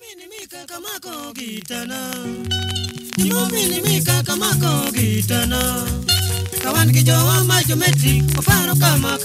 Minimika kamako gitana. Timo minimika kamako gitana. Kawan kijowa ma geometric, oparo kama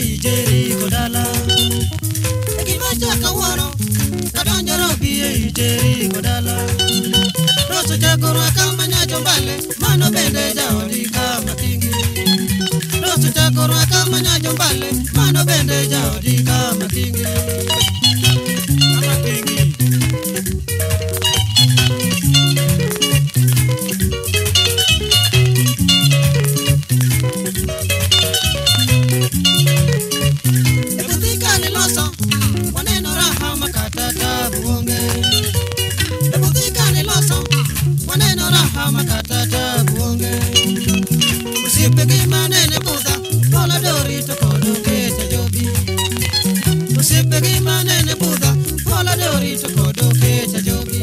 ijeri kodala egimasa kaworo kadonjoro biye ijeri kodala roso jakoro akamanya jombale mano bende jaodi kamatingi roso jakoro akamanya jombale mano bende jaodi kamatingi kama katata buonge usipeke manene buda kola dori to kodoke ta jobi usipeke manene buda kola dori to kodoke ta jobi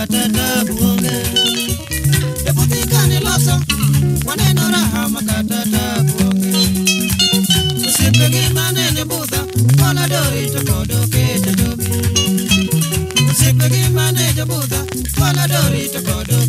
Thank you. do to kodo kete do. Sipe gimane jabuda, wala do to kodo